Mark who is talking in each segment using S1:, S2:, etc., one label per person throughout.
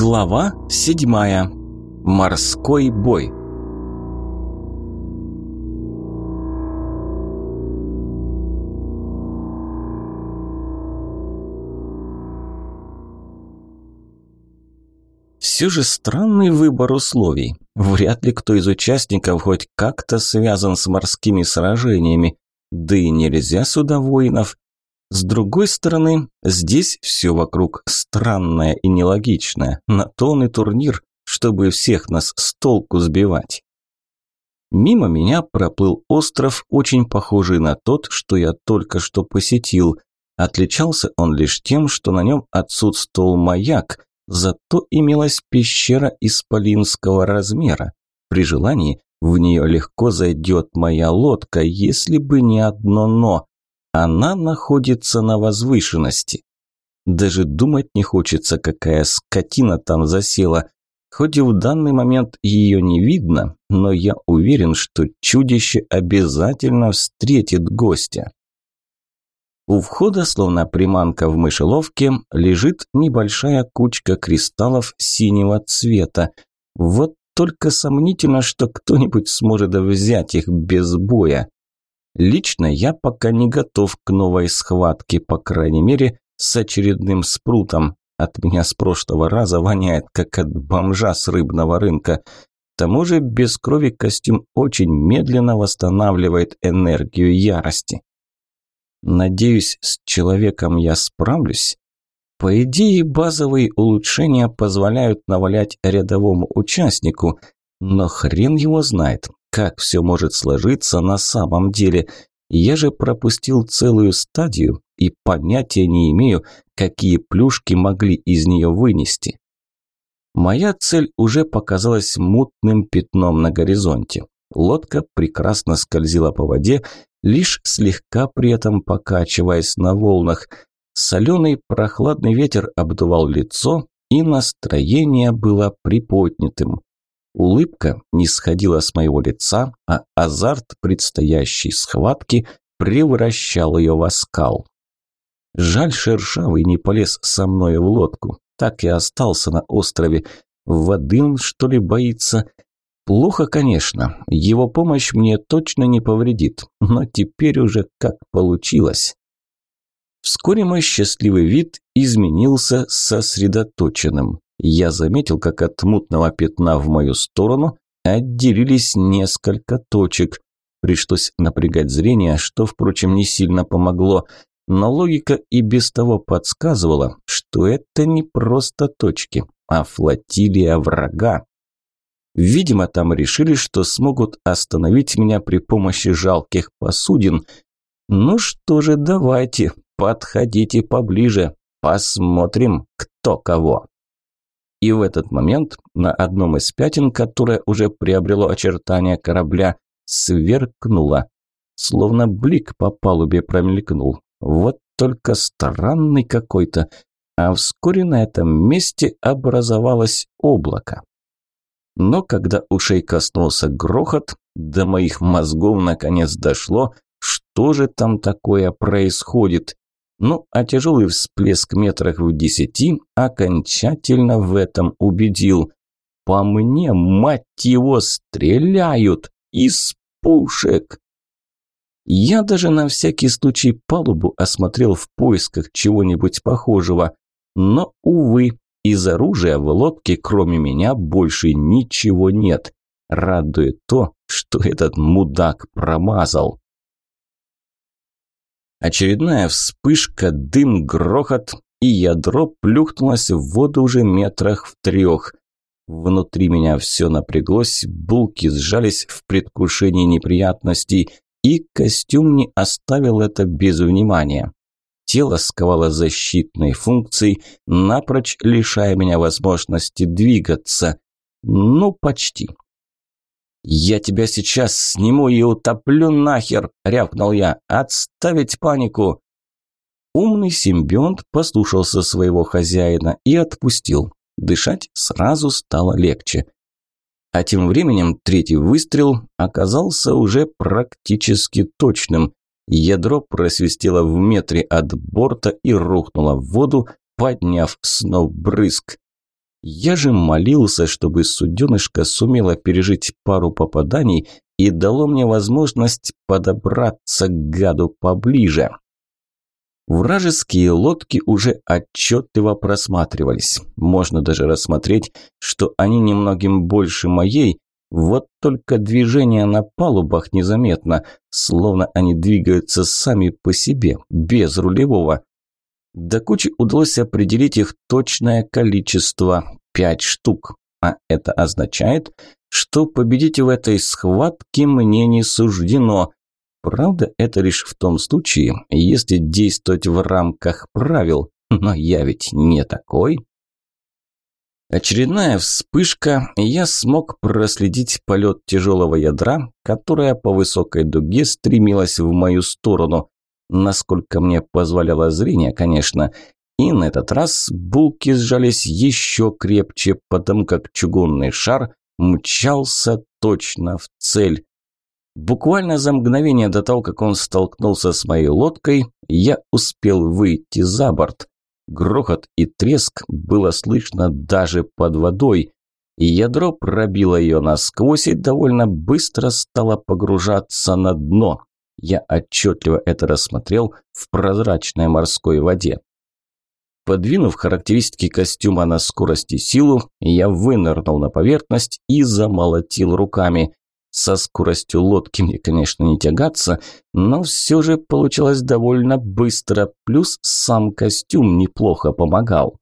S1: Глава седьмая. Морской бой. Все же странный выбор условий. Вряд ли кто из участников хоть как-то связан с морскими сражениями. Да и нельзя сюда воинов. С другой стороны, здесь все вокруг странное и нелогичное. На то и турнир, чтобы всех нас с толку сбивать. Мимо меня проплыл остров, очень похожий на тот, что я только что посетил. Отличался он лишь тем, что на нем отсутствовал маяк, зато имелась пещера исполинского размера. При желании в нее легко зайдет моя лодка, если бы не одно «но». Она находится на возвышенности. Даже думать не хочется, какая скотина там засела. Хоть и в данный момент ее не видно, но я уверен, что чудище обязательно встретит гостя. У входа, словно приманка в мышеловке, лежит небольшая кучка кристаллов синего цвета. Вот только сомнительно, что кто-нибудь сможет взять их без боя. Лично я пока не готов к новой схватке, по крайней мере, с очередным спрутом. От меня с прошлого раза воняет, как от бомжа с рыбного рынка. К тому же без крови костюм очень медленно восстанавливает энергию ярости. Надеюсь, с человеком я справлюсь. По идее, базовые улучшения позволяют навалять рядовому участнику, но хрен его знает, как все может сложиться на самом деле. Я же пропустил целую стадию и понятия не имею, какие плюшки могли из нее вынести. Моя цель уже показалась мутным пятном на горизонте. Лодка прекрасно скользила по воде, лишь слегка при этом покачиваясь на волнах. Соленый прохладный ветер обдувал лицо, и настроение было приподнятым. Улыбка не сходила с моего лица, а азарт предстоящей схватки превращал ее в оскал. Жаль, Шершавый не полез со мной в лодку, так и остался на острове. Воды он, что ли, боится? Плохо, конечно, его помощь мне точно не повредит, но теперь уже как получилось. Вскоре мой счастливый вид изменился сосредоточенным. Я заметил, как от мутного пятна в мою сторону отделились несколько точек. Пришлось напрягать зрение, что, впрочем, не сильно помогло. Но логика и без того подсказывала, что это не просто точки, а флотилия врага. Видимо, там решили, что смогут остановить меня при помощи жалких посудин. Ну что же, давайте, подходите поближе, посмотрим, кто кого. И в этот момент на одном из пятен, которое уже приобрело очертания корабля, сверкнуло. Словно блик по палубе промелькнул. Вот только странный какой-то. А вскоре на этом месте образовалось облако. Но когда ушей коснулся грохот, до моих мозгов наконец дошло, что же там такое происходит. Ну, а тяжелый всплеск метрах в десяти окончательно в этом убедил. По мне, мать его, стреляют из пушек. Я даже на всякий случай палубу осмотрел в поисках чего-нибудь похожего. Но, увы, из оружия в лодке, кроме меня, больше ничего нет. Радует то, что этот мудак промазал. Очередная вспышка, дым, грохот, и ядро плюхнулось в воду уже метрах в трех. Внутри меня все напряглось, булки сжались в предвкушении неприятностей, и костюм не оставил это без внимания. Тело сковало защитной функцией, напрочь лишая меня возможности двигаться. Ну, почти. «Я тебя сейчас сниму и утоплю нахер!» – рявкнул я. «Отставить панику!» Умный симбионт послушался своего хозяина и отпустил. Дышать сразу стало легче. А тем временем третий выстрел оказался уже практически точным. Ядро просвистело в метре от борта и рухнуло в воду, подняв сноп брызг. Я же молился, чтобы суденышко сумело пережить пару попаданий и дало мне возможность подобраться к гаду поближе. Вражеские лодки уже отчетливо просматривались. Можно даже рассмотреть, что они немногим больше моей, вот только движение на палубах незаметно, словно они двигаются сами по себе, без рулевого. До кучи удалось определить их точное количество – пять штук. А это означает, что победить в этой схватке мне не суждено. Правда, это лишь в том случае, если действовать в рамках правил, но я ведь не такой. Очередная вспышка, я смог проследить полет тяжелого ядра, которое по высокой дуге стремилось в мою сторону. Насколько мне позволяло зрение, конечно. И на этот раз булки сжались еще крепче, потому как чугунный шар мчался точно в цель. Буквально за мгновение до того, как он столкнулся с моей лодкой, я успел выйти за борт. Грохот и треск было слышно даже под водой. Ядро пробило ее насквозь и довольно быстро стало погружаться на дно. Я отчетливо это рассмотрел в прозрачной морской воде. Подвинув характеристики костюма на скорость и силу, я вынырнул на поверхность и замолотил руками. Со скоростью лодки мне, конечно, не тягаться, но все же получилось довольно быстро, плюс сам костюм неплохо помогал.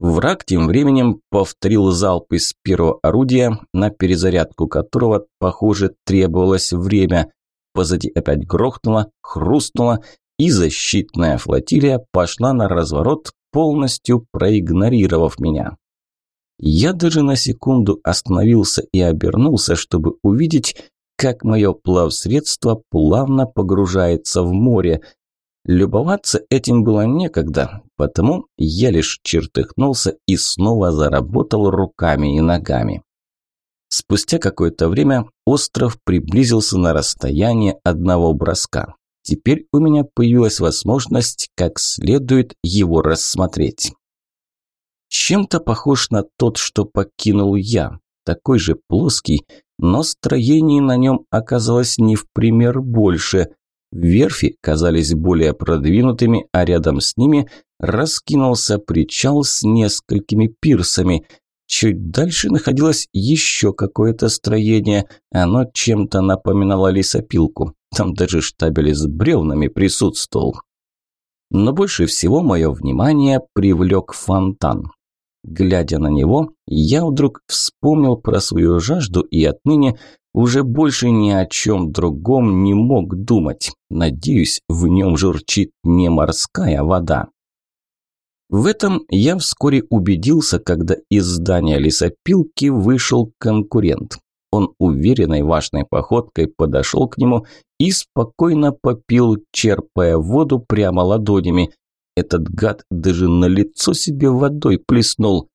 S1: Враг тем временем повторил залп из первого орудия, на перезарядку которого, похоже, требовалось время. Позади опять грохнуло, хрустнуло, и защитная флотилия пошла на разворот, полностью проигнорировав меня. Я даже на секунду остановился и обернулся, чтобы увидеть, как мое плавсредство плавно погружается в море. Любоваться этим было некогда, потому я лишь чертыхнулся и снова заработал руками и ногами. Спустя какое-то время остров приблизился на расстояние одного броска. Теперь у меня появилась возможность как следует его рассмотреть чем-то похож на тот, что покинул я. Такой же плоский, но строений на нем оказалось не в пример больше. Верфи казались более продвинутыми, а рядом с ними раскинулся причал с несколькими пирсами. Чуть дальше находилось еще какое-то строение, оно чем-то напоминало лесопилку. Там даже штабель с бревнами присутствовал. Но больше всего мое внимание привлек фонтан. Глядя на него, я вдруг вспомнил про свою жажду и отныне уже больше ни о чем другом не мог думать. Надеюсь, в нем журчит не морская вода. В этом я вскоре убедился, когда из здания лесопилки вышел конкурент. Он уверенной важной походкой подошел к нему и спокойно попил, черпая воду прямо ладонями. Этот гад даже на лицо себе водой плеснул.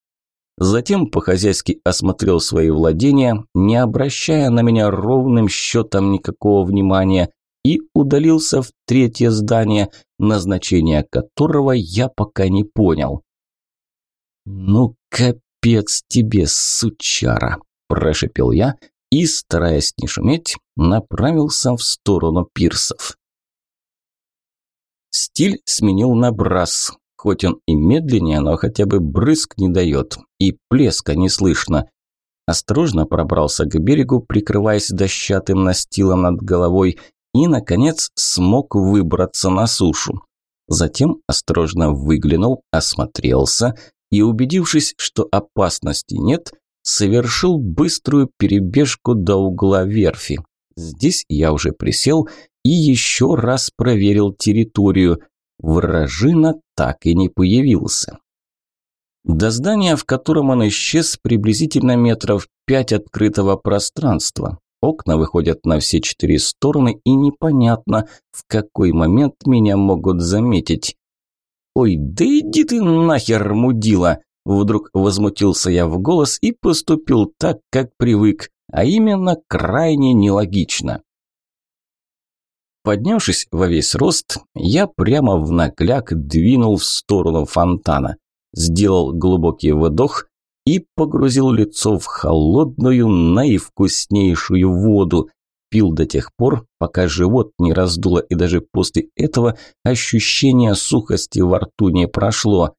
S1: Затем по-хозяйски осмотрел свои владения, не обращая на меня ровным счетом никакого внимания, и удалился в третье здание, назначение которого я пока не понял. «Ну, капец тебе, сучара!» – прошепел я и, стараясь не шуметь, направился в сторону пирсов. Стиль сменил на брас. Хоть он и медленнее, но хотя бы брызг не дает, и плеска не слышно. Осторожно пробрался к берегу, прикрываясь дощатым настилом над головой, и, наконец, смог выбраться на сушу. Затем осторожно выглянул, осмотрелся и, убедившись, что опасности нет, совершил быструю перебежку до угла верфи. Здесь я уже присел и еще раз проверил территорию. Вражина так и не появился. До здания, в котором он исчез, приблизительно метров пять открытого пространства. Окна выходят на все четыре стороны, и непонятно, в какой момент меня могут заметить. «Ой, да иди ты нахер, мудила!» Вдруг возмутился я в голос и поступил так, как привык, а именно крайне нелогично. Поднявшись во весь рост, я прямо в нагляк двинул в сторону фонтана. сделал глубокий вдох и погрузил лицо в холодную, наивкуснейшую воду. Пил до тех пор, пока живот не раздуло, и даже после этого ощущение сухости во рту не прошло.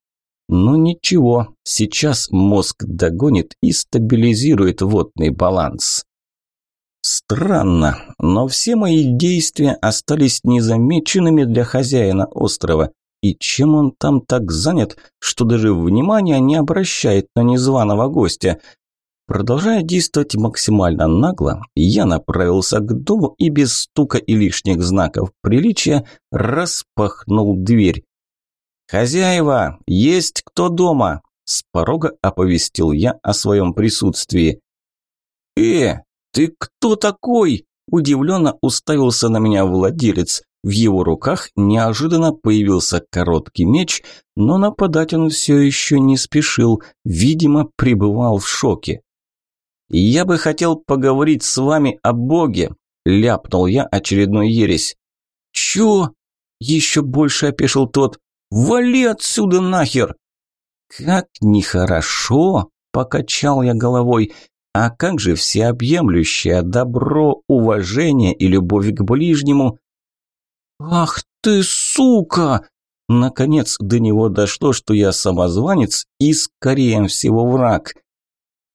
S1: Но ничего, сейчас мозг догонит и стабилизирует водный баланс. Странно, но все мои действия остались незамеченными для хозяина острова. И чем он там так занят, что даже внимания не обращает на незваного гостя? Продолжая действовать максимально нагло, я направился к дому и без стука и лишних знаков приличия распахнул дверь. «Хозяева, есть кто дома?» С порога оповестил я о своем присутствии. «Э, ты кто такой?» Удивленно уставился на меня владелец. В его руках неожиданно появился короткий меч, но нападать он все еще не спешил, видимо, пребывал в шоке. «Я бы хотел поговорить с вами о Боге», – ляпнул я очередной ересь. «Чё?» – еще больше опешил тот. «Вали отсюда нахер!» «Как нехорошо!» – покачал я головой. «А как же всеобъемлющее добро, уважение и любовь к ближнему?» «Ах ты, сука!» Наконец до него дошло, что я самозванец и, скорее всего, враг.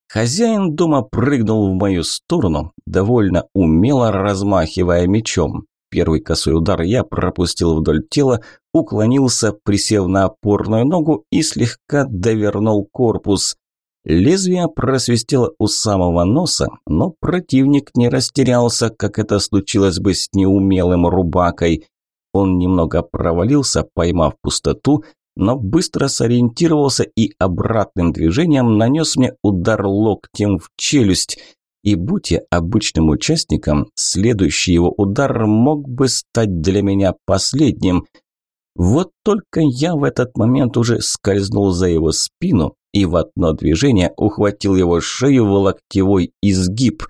S1: Хозяин дома прыгнул в мою сторону, довольно умело размахивая мечом. Первый косой удар я пропустил вдоль тела, уклонился, присев на опорную ногу и слегка довернул корпус. Лезвие просвистело у самого носа, но противник не растерялся, как это случилось бы с неумелым рубакой. Он немного провалился, поймав пустоту, но быстро сориентировался и обратным движением нанес мне удар локтем в челюсть. И будь я обычным участником, следующий его удар мог бы стать для меня последним. Вот только я в этот момент уже скользнул за его спину и в одно движение ухватил его шею в локтевой изгиб.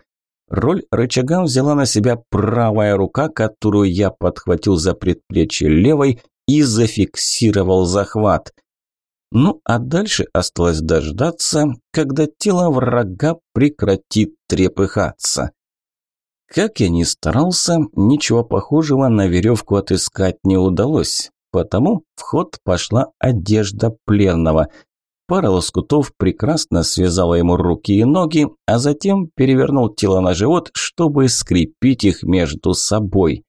S1: Роль рычага взяла на себя правая рука, которую я подхватил за предплечье левой и зафиксировал захват. Ну а дальше осталось дождаться, когда тело врага прекратит трепыхаться. Как я ни старался, ничего похожего на веревку отыскать не удалось, потому в ход пошла одежда пленного. Пара лоскутов прекрасно связала ему руки и ноги, а затем перевернул тело на живот, чтобы скрепить их между собой.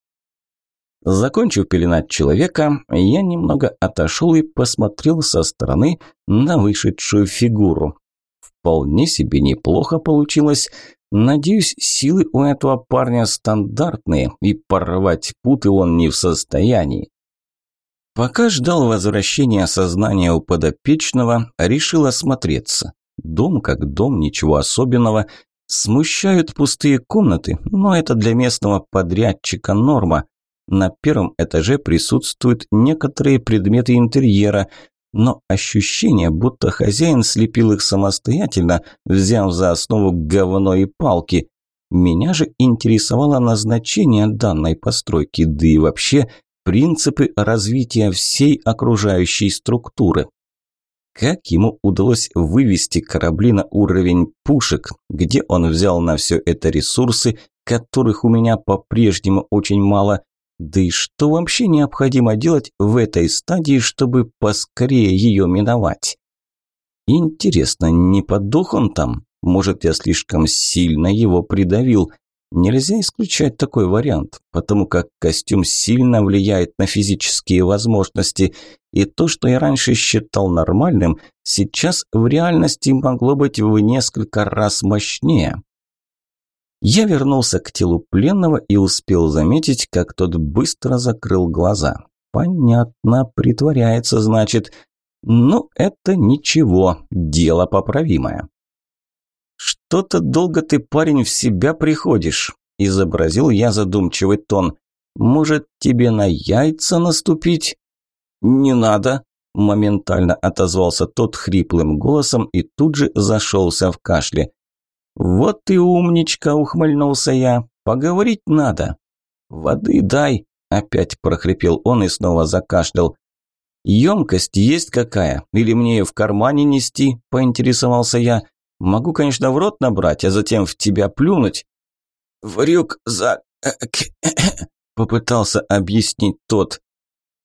S1: Закончив пеленать человека, я немного отошел и посмотрел со стороны на вышедшую фигуру. Вполне себе неплохо получилось. Надеюсь, силы у этого парня стандартные, и порвать путы он не в состоянии. Пока ждал возвращения сознания у подопечного, решил осмотреться. Дом как дом, ничего особенного. Смущают пустые комнаты, но это для местного подрядчика норма. На первом этаже присутствуют некоторые предметы интерьера, но ощущение, будто хозяин слепил их самостоятельно, взяв за основу говно и палки. Меня же интересовало назначение данной постройки, да и вообще принципы развития всей окружающей структуры. Как ему удалось вывести корабли на уровень пушек, где он взял на все это ресурсы, которых у меня по-прежнему очень мало, да и что вообще необходимо делать в этой стадии, чтобы поскорее ее миновать? Интересно, не подох он там? Может, я слишком сильно его придавил? Нельзя исключать такой вариант, потому как костюм сильно влияет на физические возможности, и то, что я раньше считал нормальным, сейчас в реальности могло быть в несколько раз мощнее. Я вернулся к телу пленного и успел заметить, как тот быстро закрыл глаза. Понятно, притворяется, значит. Ну, это ничего, дело поправимое. «Что-то долго ты, парень, в себя приходишь», – изобразил я задумчивый тон. «Может, тебе на яйца наступить?» «Не надо», – моментально отозвался тот хриплым голосом и тут же зашелся в кашле. «Вот ты умничка!» – ухмыльнулся я. «Поговорить надо». «Воды дай!» – опять прохрипел он и снова закашлял. «Емкость есть какая? Или мне ее в кармане нести?» – поинтересовался я. «Могу, конечно, в рот набрать, а затем в тебя плюнуть».
S2: «В рюкзак...» – попытался объяснить тот.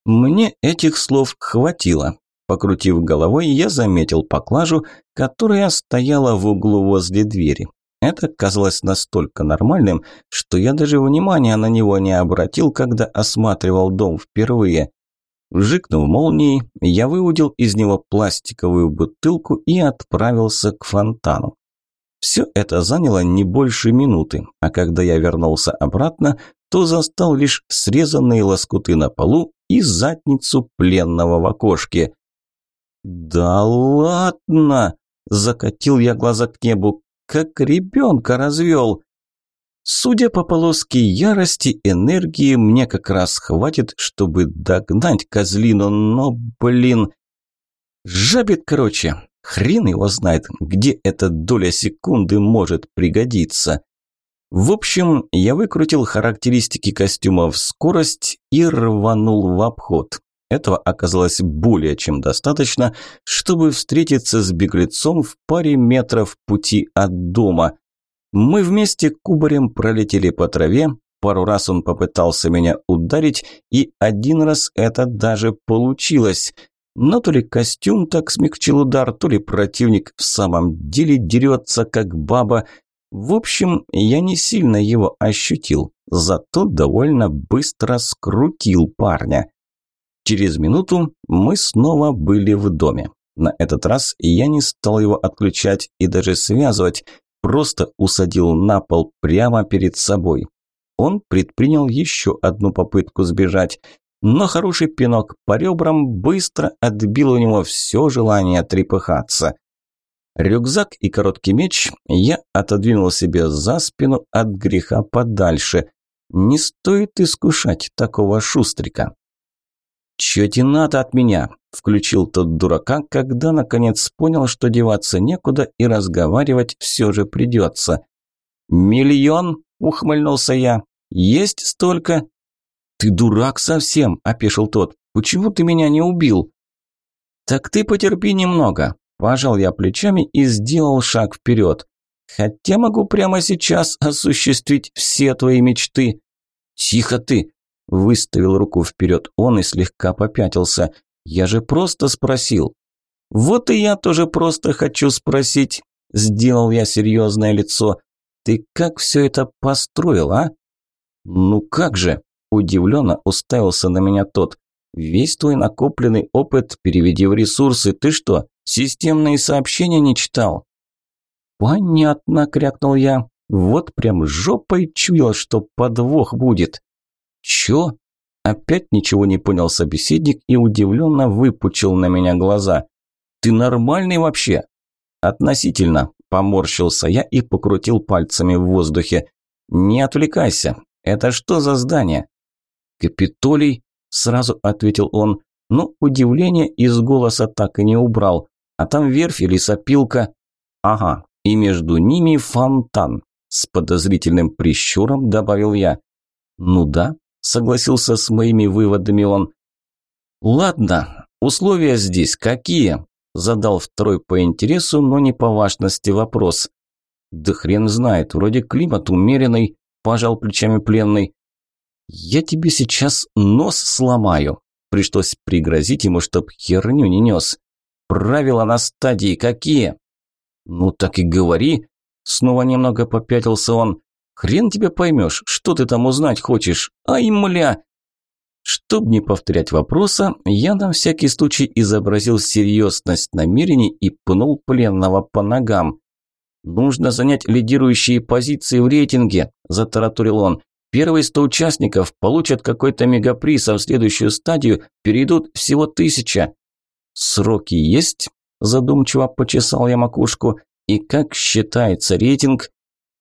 S1: Мне этих слов хватило. Покрутив головой, я заметил поклажу, которая стояла в углу возле двери. Это казалось настолько нормальным, что я даже внимания на него не обратил, когда осматривал дом впервые. Вжикнув молнией, я выудил из него пластиковую бутылку и отправился к фонтану. Все это заняло не больше минуты, а когда я вернулся обратно, то застал лишь срезанные лоскуты на полу и задницу пленного в окошке. «Да ладно!» – закатил я глаза к небу. «Как ребенка развел!» Судя по полоске ярости, энергии мне как раз хватит, чтобы догнать козлину, но, блин... Жабит, короче. Хрен его знает, где эта доля секунды может пригодиться. В общем, я выкрутил характеристики костюма в скорость и рванул в обход. Этого оказалось более чем достаточно, чтобы встретиться с беглецом в паре метров пути от дома. Мы вместе кубарем пролетели по траве, пару раз он попытался меня ударить, и один раз это даже получилось. Но то ли костюм так смягчил удар, то ли противник в самом деле дерется, как баба. В общем, я не сильно его ощутил, зато довольно быстро скрутил парня. Через минуту мы снова были в доме. На этот раз я не стал его отключать и даже связывать, просто усадил на пол прямо перед собой. Он предпринял еще одну попытку сбежать, но хороший пинок по ребрам быстро отбил у него все желание трепыхаться. Рюкзак и короткий меч я отодвинул себе за спину от греха подальше. Не стоит искушать такого шустрика. «Чё тебе надо от меня?» – включил тот дурака, когда наконец понял, что деваться некуда и разговаривать все же придется. «Миллион?» – ухмыльнулся я. «Есть столько?» «Ты дурак совсем!» – опешил тот. «Почему ты меня не убил?» «Так ты потерпи немного!» – пожал я плечами и сделал шаг вперед. «Хотя могу прямо сейчас осуществить все твои мечты!» «Тихо ты!» Выставил руку вперед он и слегка попятился. «Я же просто спросил». «Вот и я тоже просто хочу спросить», – сделал я серьезное лицо. «Ты как все это построил, а?» «Ну как же?» – удивленно уставился на меня тот. «Весь твой накопленный опыт переведи в ресурсы. Ты что, системные сообщения не читал?» «Понятно», – крякнул я. «Вот прям жопой чуял, что подвох будет». «Чё?» Опять ничего не понял собеседник и удивленно выпучил на меня глаза. «Ты нормальный вообще?» «Относительно», – поморщился я и покрутил пальцами в воздухе. «Не отвлекайся. Это что за здание?» «Капитолий», – сразу ответил он, но удивление из голоса так и не убрал. «А там верфь или сопилка?» «Ага, и между ними фонтан», – с подозрительным прищуром добавил я. «Ну да, согласился с моими выводами он. Ладно, условия здесь какие? Задал второй по интересу, но не по важности вопрос. Да хрен знает, вроде климат умеренный, пожал плечами пленный. Я тебе сейчас нос сломаю. Пришлось пригрозить ему, чтоб херню не нес. Правила на стадии какие? Ну так и говори. Снова немного попятился он. Хрен тебе поймешь, что ты там узнать хочешь. Ай, мля!» Чтобы не повторять вопроса, я на всякий случай изобразил серьезность намерений и пнул пленного по ногам. «Нужно занять лидирующие позиции в рейтинге», – затараторил он. «Первые сто участников получат какой-то мегаприз, а в следующую стадию перейдут всего тысяча». «Сроки есть?» – задумчиво почесал я макушку. «И как считается рейтинг?»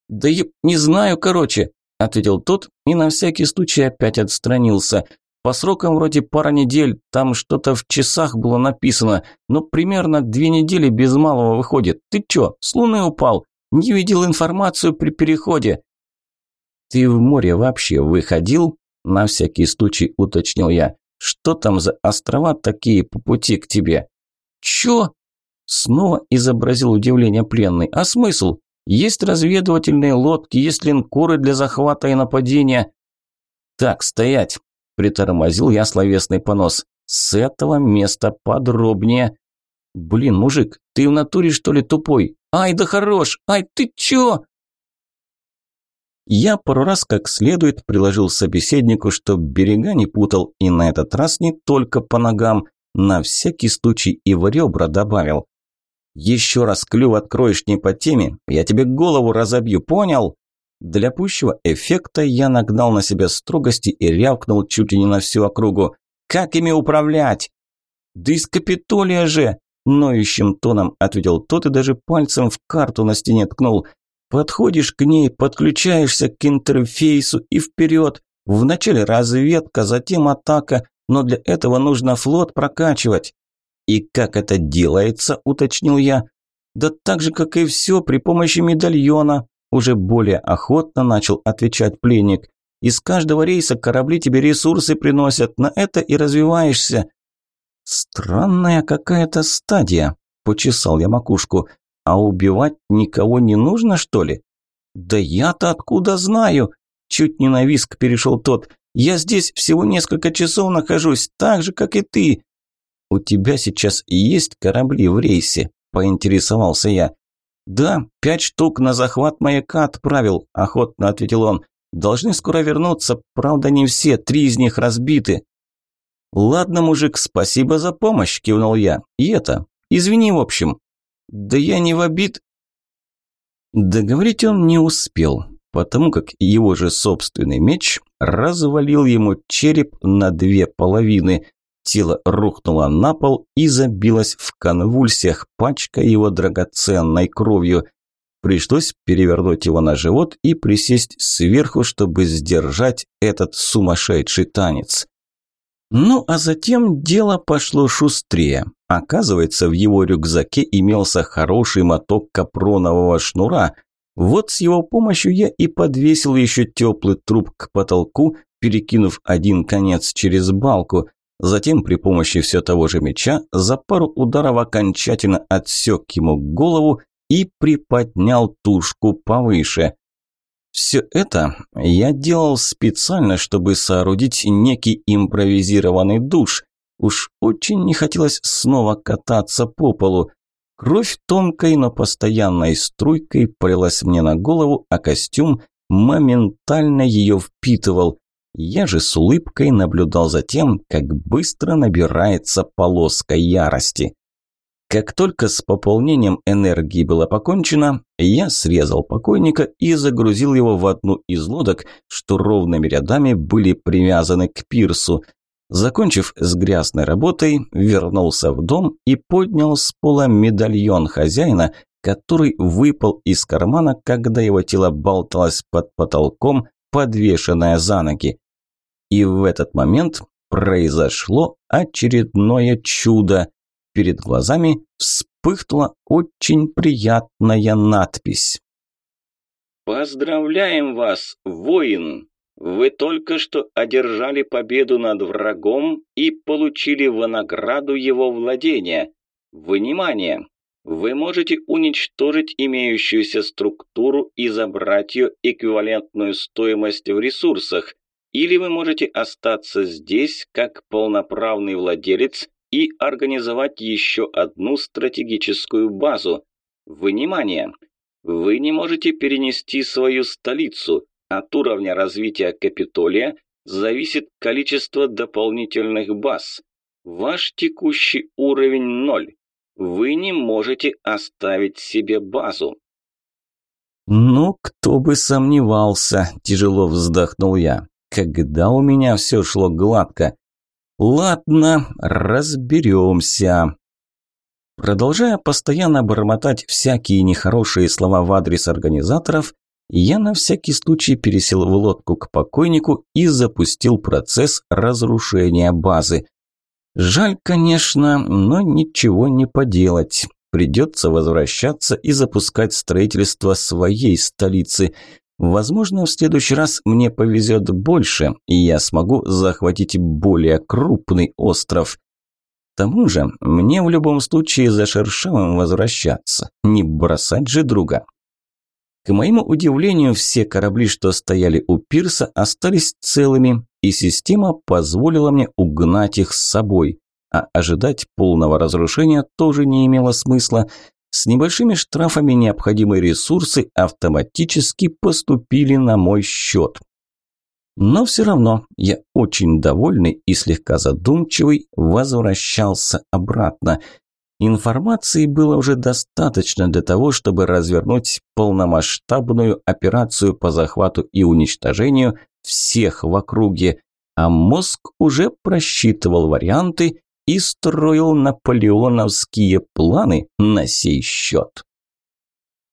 S1: «Да я не знаю, короче», – ответил тот и на всякий случай опять отстранился. «По срокам вроде пара недель, там что-то в часах было написано, но примерно две недели без малого выходит. Ты чё, с луны упал? Не видел информацию при переходе?» «Ты в море вообще выходил?» – на всякий случай уточнил я. Что там за острова такие по пути к тебе?»
S2: «Чё?»
S1: Снова изобразил удивление пленный. «А смысл? Есть разведывательные лодки, есть линкоры для захвата и нападения». «Так, стоять!» – притормозил я словесный понос. «С этого места подробнее». «Блин, мужик, ты в натуре что ли тупой? Ай, да хорош! Ай, ты чё?» Я пару раз как следует приложил собеседнику, чтоб берега не путал, и на этот раз не только по ногам, на всякий случай и в ребра добавил. «Еще раз клюв откроешь не по теме, я тебе голову разобью, понял?» Для пущего эффекта я нагнал на себя строгости и рявкнул чуть ли не на всю округу. «Как ими управлять?» «Да из Капитолия же!» Ноющим тоном ответил тот и даже пальцем в карту на стене ткнул. Подходишь к ней, подключаешься к интерфейсу и вперед. Вначале разведка, затем атака, но для этого нужно флот прокачивать. И как это делается, уточнил я. Да так же, как и все, при помощи медальона. Уже более охотно начал отвечать пленник. Из каждого рейса корабли тебе ресурсы приносят, на это и развиваешься. Странная какая-то стадия, почесал я макушку. А убивать никого не нужно, что ли? Да я-то откуда знаю? Чуть не на виск перешел тот. Я здесь всего несколько часов нахожусь, так же, как и ты. У тебя сейчас есть корабли в рейсе? Поинтересовался я. Да, пять штук на захват маяка отправил, охотно ответил он. Должны скоро вернуться, правда не все, три из них разбиты. Ладно, мужик, спасибо за помощь, кивнул я. И это, извини в общем. «Да я не в обид...» Договорить он не успел, потому как его же собственный меч развалил ему череп на две половины. Тело рухнуло на пол и забилось в конвульсиях, пачкая его драгоценной кровью. Пришлось перевернуть его на живот и присесть сверху, чтобы сдержать этот сумасшедший танец. Ну, а затем дело пошло шустрее. Оказывается, в его рюкзаке имелся хороший моток капронового шнура. Вот с его помощью я и подвесил еще теплый труп к потолку, перекинув один конец через балку. Затем при помощи все того же меча за пару ударов окончательно отсек ему голову и приподнял тушку повыше. Все это я делал специально, чтобы соорудить некий импровизированный душ. Уж очень не хотелось снова кататься по полу. Кровь тонкой, но постоянной струйкой полилась мне на голову, а костюм моментально ее впитывал. Я же с улыбкой наблюдал за тем, как быстро набирается полоска ярости. Как только с пополнением энергии было покончено, я срезал покойника и загрузил его в одну из лодок, что ровными рядами были привязаны к пирсу. Закончив с грязной работой, вернулся в дом и поднял с пола медальон хозяина, который выпал из кармана, когда его тело болталось под потолком, подвешенное за ноги. И в этот момент произошло очередное чудо. Перед глазами вспыхнула очень приятная надпись.
S3: «Поздравляем вас, воин! Вы только что одержали победу над врагом и получили в награду его владения. Внимание! Вы можете уничтожить имеющуюся структуру и забрать ее эквивалентную стоимость в ресурсах, или вы можете остаться здесь как полноправный владелец и организовать еще одну стратегическую базу. Внимание! Вы не можете перенести свою столицу. От уровня развития Капитолия зависит количество дополнительных баз. Ваш текущий уровень ноль. Вы не можете оставить себе базу.
S1: «Ну, кто бы сомневался», – тяжело вздохнул я. «Когда у меня все шло гладко? Ладно, разберемся. Продолжая постоянно бормотать всякие нехорошие слова в адрес организаторов, я на всякий случай пересел в лодку к покойнику и запустил процесс разрушения базы. Жаль, конечно, но ничего не поделать. Придется возвращаться и запускать строительство своей столицы. Возможно, в следующий раз мне повезет больше, и я смогу захватить более крупный остров. К тому же, мне в любом случае за Шершавым возвращаться, не бросать же друга. К моему удивлению, все корабли, что стояли у пирса, остались целыми, и система позволила мне угнать их с собой. А ожидать полного разрушения тоже не имело смысла. С небольшими штрафами необходимые ресурсы автоматически поступили на мой счет. Но все равно я очень довольный и слегка задумчивый возвращался обратно – Информации было уже достаточно для того, чтобы развернуть полномасштабную операцию по захвату и уничтожению всех в округе, а мозг уже просчитывал варианты и строил наполеоновские планы на сей счет.